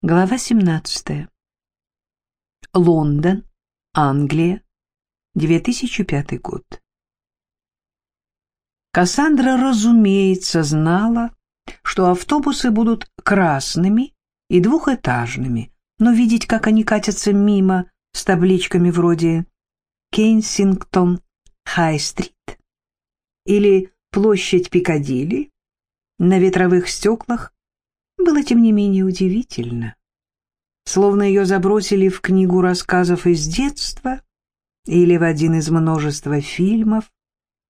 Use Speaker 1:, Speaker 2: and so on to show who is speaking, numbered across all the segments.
Speaker 1: Глава 17. Лондон, Англия, 2005 год. Кассандра, разумеется, знала, что автобусы будут красными и двухэтажными, но видеть, как они катятся мимо с табличками вроде «Кенсингтон Хай-стрит» или «Площадь Пикадилли» на ветровых стеклах было, тем не менее, удивительно. Словно ее забросили в книгу рассказов из детства или в один из множества фильмов,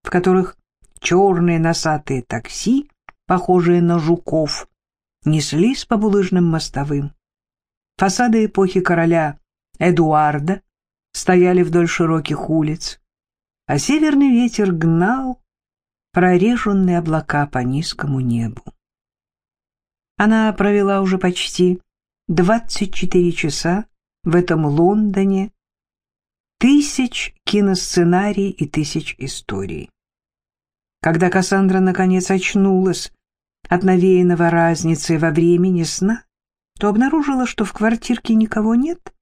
Speaker 1: в которых черные носатые такси, похожие на жуков, неслись по булыжным мостовым. Фасады эпохи короля Эдуарда стояли вдоль широких улиц, а северный ветер гнал прореженные облака по низкому небу. Она провела уже почти 24 часа в этом Лондоне, тысяч киносценарий и тысяч историй. Когда Кассандра наконец очнулась от навеянного разницы во времени сна, то обнаружила, что в квартирке никого нет,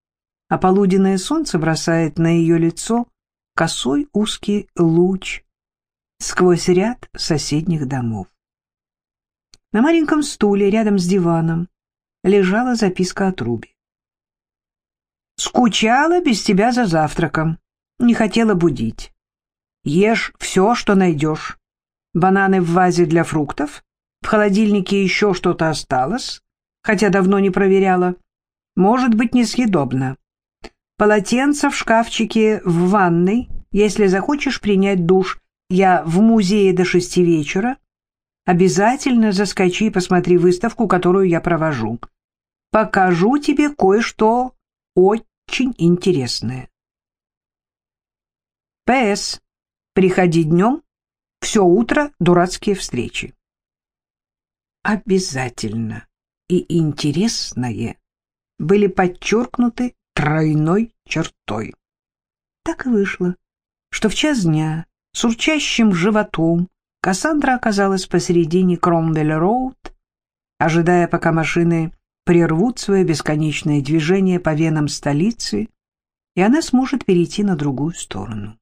Speaker 1: а полуденное солнце бросает на ее лицо косой узкий луч сквозь ряд соседних домов. На маленьком стуле рядом с диваном лежала записка от Руби. «Скучала без тебя за завтраком. Не хотела будить. Ешь все, что найдешь. Бананы в вазе для фруктов. В холодильнике еще что-то осталось, хотя давно не проверяла. Может быть, несъедобно. Полотенце в шкафчике в ванной, если захочешь принять душ. Я в музее до шести вечера. Обязательно заскочи и посмотри выставку, которую я провожу. Покажу тебе кое-что очень интересное. П.С. Приходи днем, все утро дурацкие встречи. Обязательно и интересное были подчеркнуты тройной чертой. Так и вышло, что в час дня с урчащим животом Кассандра оказалась посередине Кромвель-Роуд, ожидая, пока машины прервут свое бесконечное движение по венам столицы, и она сможет перейти на другую сторону.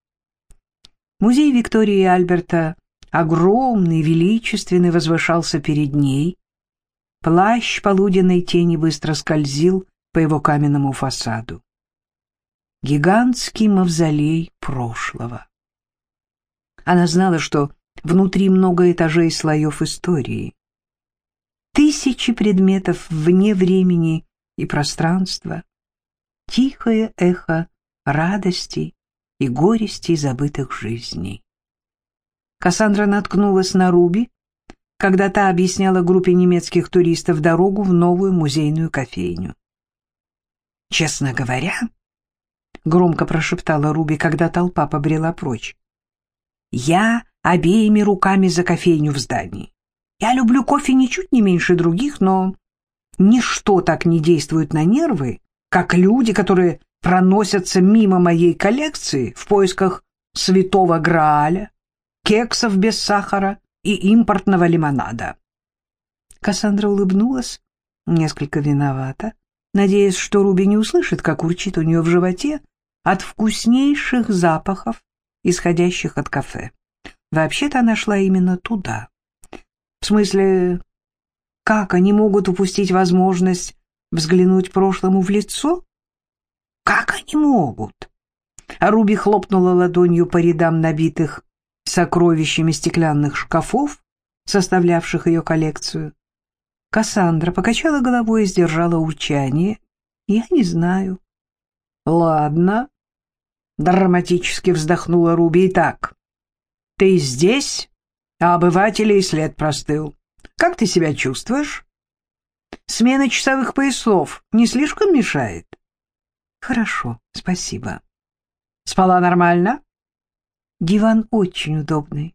Speaker 1: Музей Виктории и Альберта, огромный, величественный, возвышался перед ней. Плащ полуденной тени быстро скользил по его каменному фасаду. Гигантский мавзолей прошлого. Она знала, что Внутри много этажей слоев истории. Тысячи предметов вне времени и пространства. Тихое эхо радости и горести забытых жизней. Кассандра наткнулась на Руби, когда та объясняла группе немецких туристов дорогу в новую музейную кофейню. «Честно говоря», — громко прошептала Руби, когда толпа побрела прочь, — «я обеими руками за кофейню в здании. Я люблю кофе ничуть не меньше других, но ничто так не действует на нервы, как люди, которые проносятся мимо моей коллекции в поисках святого Грааля, кексов без сахара и импортного лимонада. Кассандра улыбнулась, несколько виновата, надеясь, что Руби не услышит, как урчит у нее в животе от вкуснейших запахов, исходящих от кафе. Вообще-то она шла именно туда. В смысле, как они могут упустить возможность взглянуть прошлому в лицо? Как они могут? А Руби хлопнула ладонью по рядам набитых сокровищами стеклянных шкафов, составлявших ее коллекцию. Кассандра покачала головой и сдержала урчание. «Я не знаю». «Ладно», — драматически вздохнула Руби. «Итак, ты здесь, а обывателей след простыл. Как ты себя чувствуешь? Смена часовых поясов не слишком мешает? Хорошо, спасибо. Спала нормально? Диван очень удобный.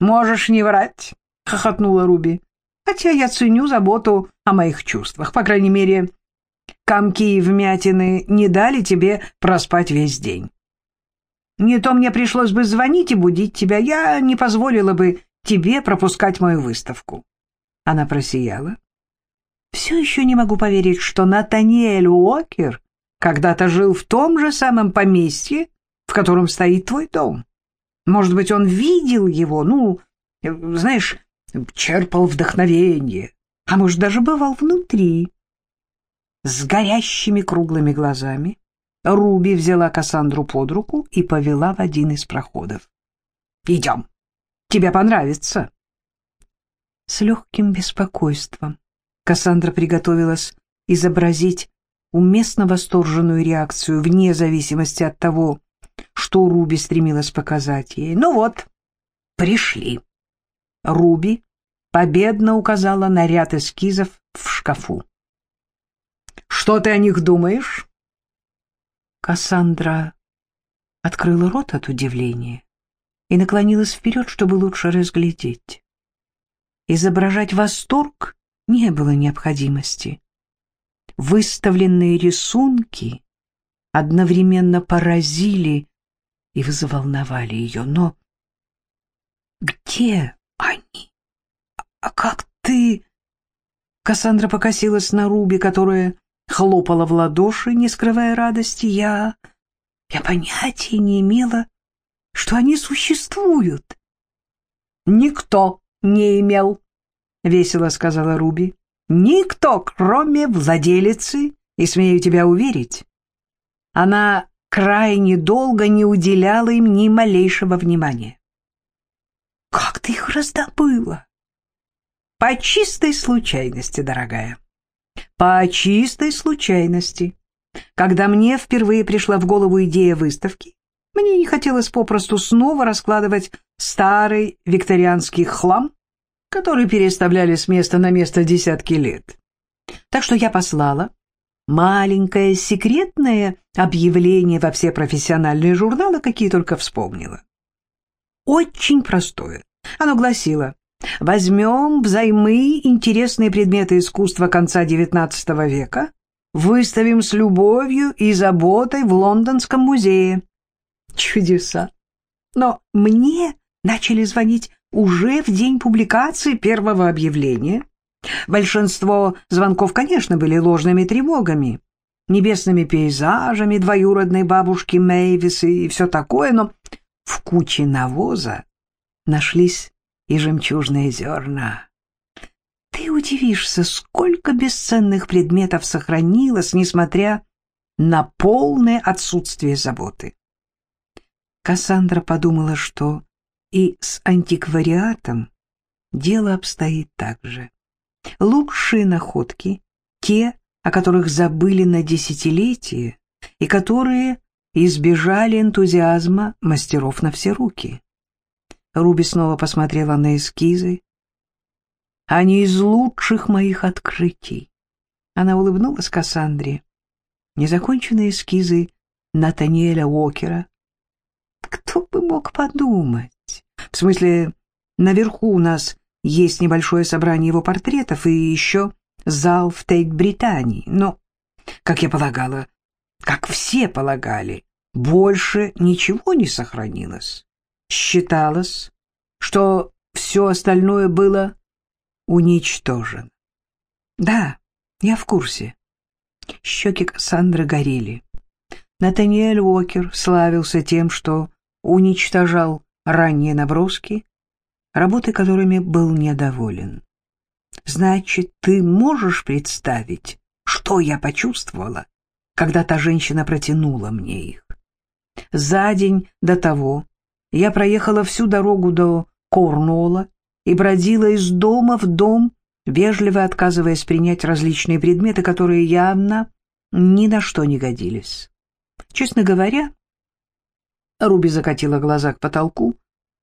Speaker 1: Можешь не врать, хохотнула Руби. Хотя я ценю заботу о моих чувствах. По крайней мере, комки и вмятины не дали тебе проспать весь день. Не то мне пришлось бы звонить и будить тебя. Я не позволила бы тебе пропускать мою выставку. Она просияла. все еще не могу поверить, что Натаниэль Уокер когда-то жил в том же самом поместье, в котором стоит твой дом. Может быть, он видел его, ну, знаешь, черпал вдохновение, а может, даже бывал внутри. С горящими круглыми глазами Руби взяла Кассандру под руку и повела в один из проходов. «Идем, тебе понравится». С легким беспокойством Кассандра приготовилась изобразить уместно восторженную реакцию вне зависимости от того, что Руби стремилась показать ей. «Ну вот, пришли». Руби победно указала на ряд эскизов в шкафу. «Что ты о них думаешь?» Кассандра открыла рот от удивления и наклонилась вперед, чтобы лучше разглядеть. Изображать восторг не было необходимости. Выставленные рисунки одновременно поразили и взволновали ее. Но где они? А как ты... Кассандра покосилась на Руби, которая хлопала в ладоши, не скрывая радости. Я... я понятия не имела, что они существуют. Никто не имел, — весело сказала Руби. Никто, кроме владелицы, и смею тебя уверить, она крайне долго не уделяла им ни малейшего внимания. Как ты их раздобыла? По чистой случайности, дорогая. По чистой случайности. Когда мне впервые пришла в голову идея выставки, мне не хотелось попросту снова раскладывать старый викторианский хлам, который переставляли с места на место десятки лет. Так что я послала маленькое секретное объявление во все профессиональные журналы, какие только вспомнила. Очень простое. Оно гласило «Возьмем взаймы интересные предметы искусства конца XIX века, выставим с любовью и заботой в Лондонском музее». Чудеса! Но мне начали звонить уже в день публикации первого объявления. Большинство звонков, конечно, были ложными тревогами, небесными пейзажами двоюродной бабушки Мэйвис и все такое, но в куче навоза нашлись и жемчужные зерна. Ты удивишься, сколько бесценных предметов сохранилось, несмотря на полное отсутствие заботы. Кассандра подумала, что и с антиквариатом дело обстоит так же. Лучшие находки, те, о которых забыли на десятилетия, и которые избежали энтузиазма мастеров на все руки. Руби снова посмотрела на эскизы. Они из лучших моих открытий. Она улыбнулась Кассандре. Незаконченные эскизы Натаниэля Уокера. Кто бы мог подумать? В смысле, наверху у нас есть небольшое собрание его портретов и еще зал в Тейт-Британии. Но, как я полагала, как все полагали, больше ничего не сохранилось. Считалось, что все остальное было уничтожено. Да, я в курсе. Щеки Кассандры горели. Натаниэль Уокер славился тем, что уничтожал ранние наброски, работы которыми был недоволен. Значит, ты можешь представить, что я почувствовала, когда та женщина протянула мне их? За день до того я проехала всю дорогу до Корнуолла и бродила из дома в дом, вежливо отказываясь принять различные предметы, которые явно ни на что не годились. Честно говоря, Руби закатила глаза к потолку.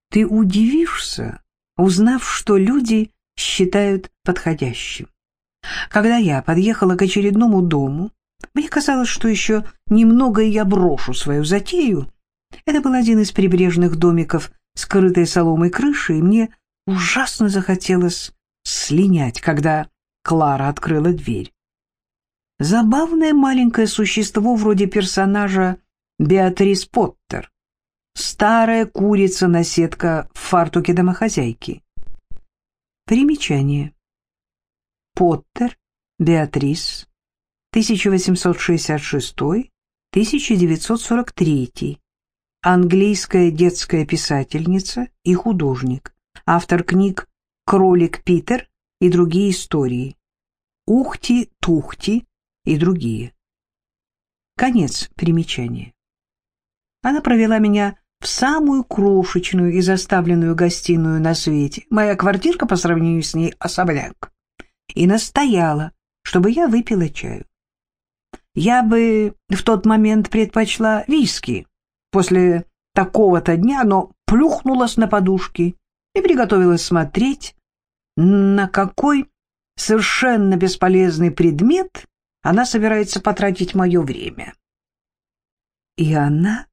Speaker 1: «Ты удивишься, узнав, что люди считают подходящим. Когда я подъехала к очередному дому, мне казалось, что еще немного я брошу свою затею. Это был один из прибрежных домиков, скрытой соломой крыши, и мне ужасно захотелось слинять, когда Клара открыла дверь. Забавное маленькое существо вроде персонажа Беатрис Поттер старая курица-наседка в фартуке домохозяйки. Примечание. Поттер Беатрис, 1866-1943, английская детская писательница и художник, автор книг «Кролик Питер» и другие истории, «Ухти-тухти» и другие. Конец примечания. Она провела меня в самую крошечную и заставленную гостиную на свете. Моя квартирка по сравнению с ней особняк. И настояла, чтобы я выпила чаю. Я бы в тот момент предпочла виски после такого-то дня, но плюхнулась на подушки и приготовилась смотреть, на какой совершенно бесполезный предмет она собирается потратить мое время. И она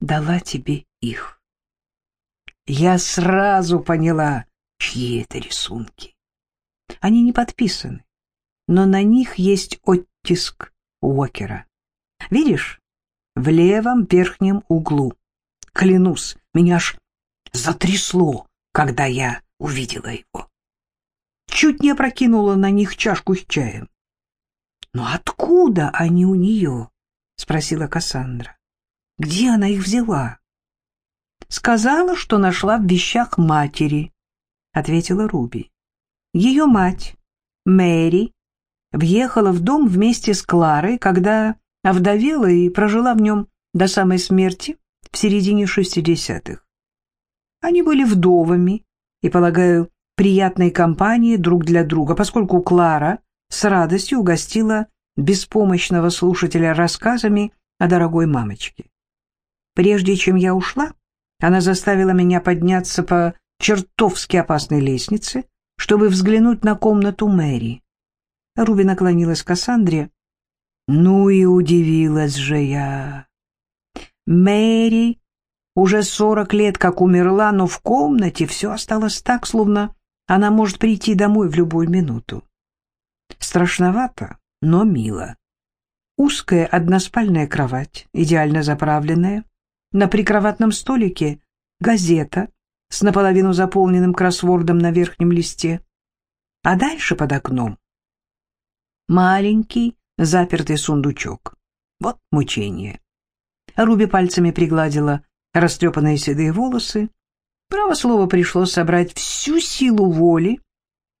Speaker 1: дала тебе их. Я сразу поняла, чьи это рисунки. Они не подписаны, но на них есть оттиск Уокера. Видишь, в левом верхнем углу. Клянусь, меня аж затрясло, когда я увидела его. Чуть не опрокинула на них чашку с чаем. «Но откуда они у нее?» — спросила Кассандра. Где она их взяла? Сказала, что нашла в вещах матери, ответила Руби. Ее мать, Мэри, въехала в дом вместе с Кларой, когда овдовела и прожила в нем до самой смерти в середине шестидесятых. Они были вдовами и, полагаю, приятной компанией друг для друга, поскольку Клара с радостью угостила беспомощного слушателя рассказами о дорогой мамочке. Прежде чем я ушла, она заставила меня подняться по чертовски опасной лестнице, чтобы взглянуть на комнату Мэри. Руби наклонилась к Кассандре. Ну и удивилась же я. Мэри уже сорок лет как умерла, но в комнате все осталось так, словно она может прийти домой в любую минуту. Страшновато, но мило. Узкая односпальная кровать, идеально заправленная, на прикроватном столике газета с наполовину заполненным кроссвордом на верхнем листе, а дальше под окном маленький запертый сундучок. Вот мучение. Руби пальцами пригладила растрепанные седые волосы. Право слово пришлось собрать всю силу воли,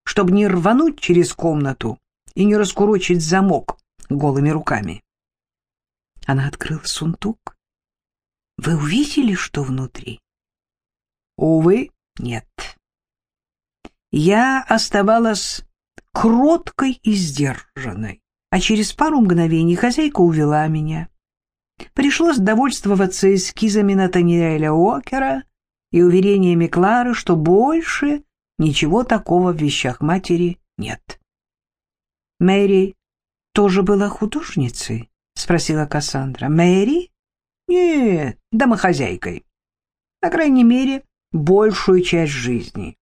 Speaker 1: чтобы не рвануть через комнату и не раскурочить замок голыми руками. Она открыла сундук вы увидели, что внутри? Увы, нет. Я оставалась кроткой и сдержанной, а через пару мгновений хозяйка увела меня. Пришлось довольствоваться эскизами Натаниэля Уокера и уверениями Клары, что больше ничего такого в вещах матери нет. «Мэри тоже была художницей?» — спросила Кассандра. «Мэри?» Нет, домохозяйкой. По крайней мере, большую часть жизни.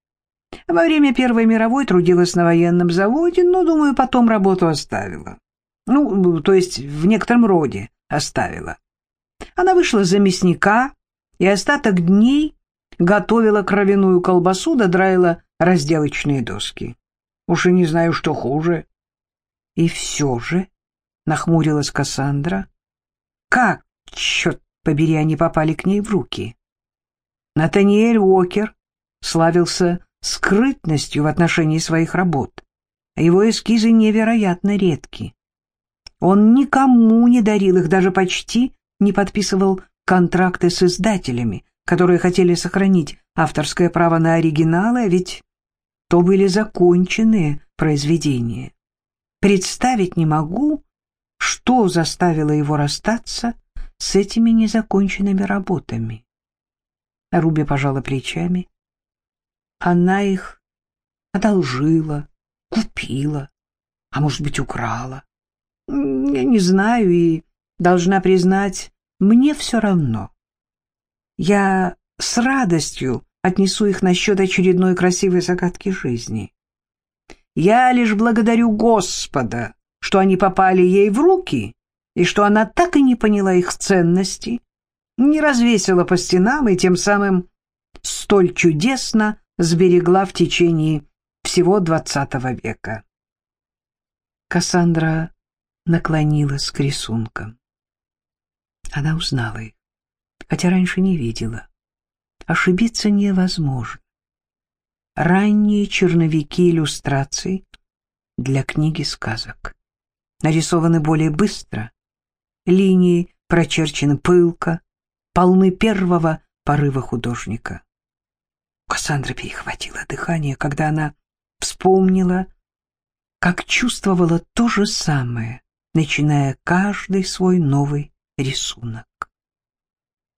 Speaker 1: Во время Первой мировой трудилась на военном заводе, но, думаю, потом работу оставила. Ну, то есть в некотором роде оставила. Она вышла за мясника и остаток дней готовила кровяную колбасу, додраила разделочные доски. Уж и не знаю, что хуже. И все же, — нахмурилась Кассандра, — как черт побери, они попали к ней в руки. Натаниэль Уокер славился скрытностью в отношении своих работ, а его эскизы невероятно редки. Он никому не дарил их, даже почти не подписывал контракты с издателями, которые хотели сохранить авторское право на оригиналы, а ведь то были законченные произведения. Представить не могу, что заставило его расстаться с этими незаконченными работами. Руби пожала плечами. Она их одолжила, купила, а может быть, украла. Я не знаю и должна признать, мне все равно. Я с радостью отнесу их насчет очередной красивой загадки жизни. Я лишь благодарю Господа, что они попали ей в руки и что она так и не поняла их ценности, не развесила по стенам и тем самым столь чудесно сберегла в течение всего XX века. Кассандра наклонилась к рисункам. Она узнала их, хотя раньше не видела. Ошибиться невозможно. Ранние черновики иллюстраций для книги сказок. Нарисованы более быстро, линии прочерчены пылко, полны первого порыва художника. Кассандра перехватила дыхание, когда она вспомнила, как чувствовала то же самое, начиная каждый свой новый рисунок.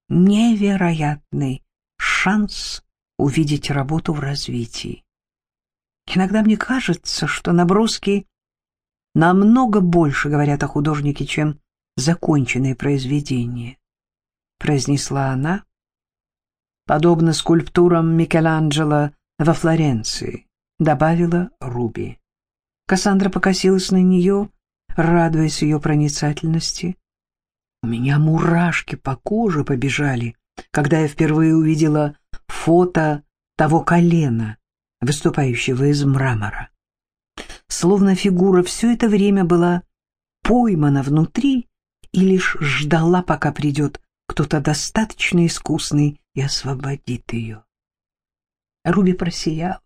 Speaker 1: Невероятный шанс увидеть работу в развитии. Иногда мне кажется, что наброски намного больше говорят о художнике, чем законченные произведения, произнесла она, подобно скульптурам Микеланджело во Флоренции, добавила Руби. Кассандра покосилась на нее, радуясь ее проницательности. У меня мурашки по коже побежали, когда я впервые увидела фото того колена, выступающего из мрамора. Словно фигура все это время была поймана внутри и лишь ждала, пока придет кто-то достаточно искусный и освободит ее. Руби просияла.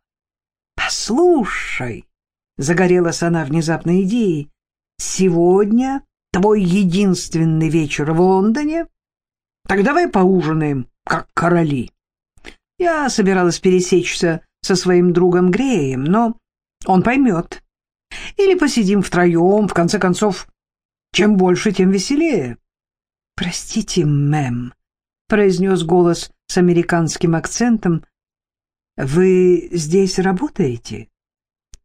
Speaker 1: «Послушай!» — загорелась она внезапной идеей. «Сегодня твой единственный вечер в Лондоне? Так давай поужинаем, как короли». Я собиралась пересечься со своим другом Греем, но он поймет. Или посидим втроем, в конце концов, чем больше, тем веселее. — Простите, мэм, — произнес голос с американским акцентом. — Вы здесь работаете?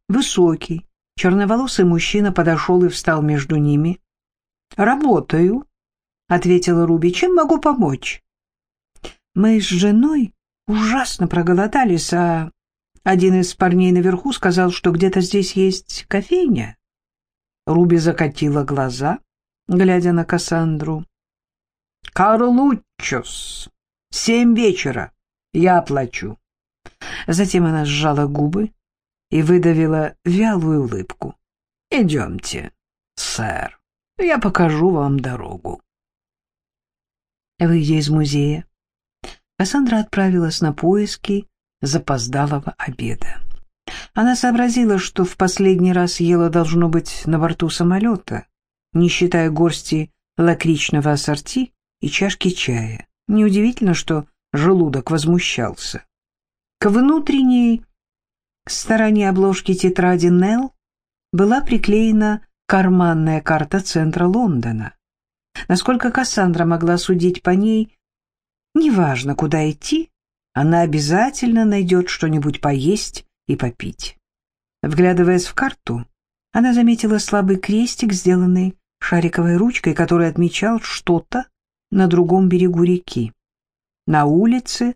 Speaker 1: Высокий, черноволосый мужчина подошел и встал между ними. — Работаю, — ответила Руби. — Чем могу помочь? — Мы с женой ужасно проголодались, а один из парней наверху сказал, что где-то здесь есть кофейня. Руби закатила глаза, глядя на Кассандру. «Карлуччос! Семь вечера. Я оплачу». Затем она сжала губы и выдавила вялую улыбку. «Идемте, сэр, я покажу вам дорогу». Выйдя из музея, Кассандра отправилась на поиски запоздалого обеда. Она сообразила, что в последний раз ела должно быть на борту самолета, не считая горсти лакричного ассорти и чашки чая. Неудивительно, что желудок возмущался. К внутренней стороне обложки тетради Нелл была приклеена карманная карта центра Лондона. Насколько Кассандра могла судить по ней, Неважно, куда идти, она обязательно найдет что-нибудь поесть и попить. Вглядываясь в карту, она заметила слабый крестик, сделанный шариковой ручкой, который отмечал что-то на другом берегу реки, на улице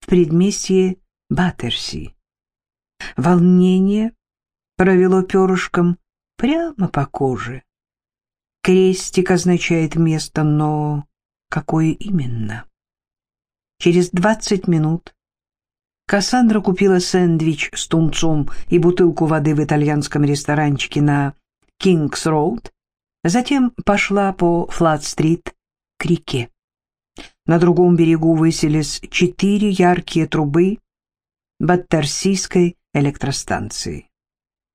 Speaker 1: в предместье Баттерси. Волнение провело перышком прямо по коже. Крестик означает место, но какое именно? Через двадцать минут Кассандра купила сэндвич с тунцом и бутылку воды в итальянском ресторанчике на Кингс-Роуд, затем пошла по Флат-стрит к реке. На другом берегу высились четыре яркие трубы Баттерсийской электростанции.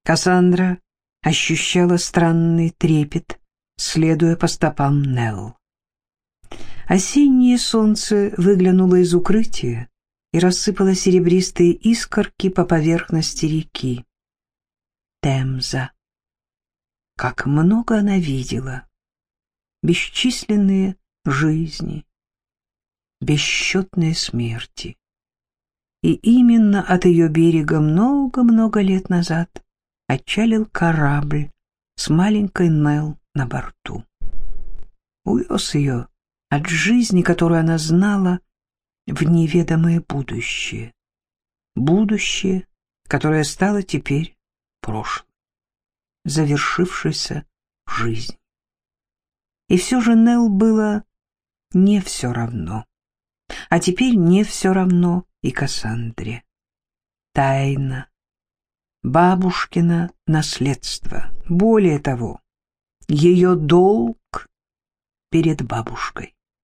Speaker 1: Кассандра ощущала странный трепет, следуя по стопам Нелл. Осеннее солнце выглянуло из укрытия и рассыпало серебристые искорки по поверхности реки. Темза. Как много она видела. Бесчисленные жизни, бесчетные смерти. И именно от ее берега много-много лет назад отчалил корабль с маленькой Нел на борту. Увез ее от жизни, которую она знала, в неведомое будущее. Будущее, которое стало теперь прошлым. Завершившейся жизнь. И все же Нелл было не все равно. А теперь не все равно и Кассандре. Тайна. Бабушкина наследство. Более того, ее долг перед бабушкой.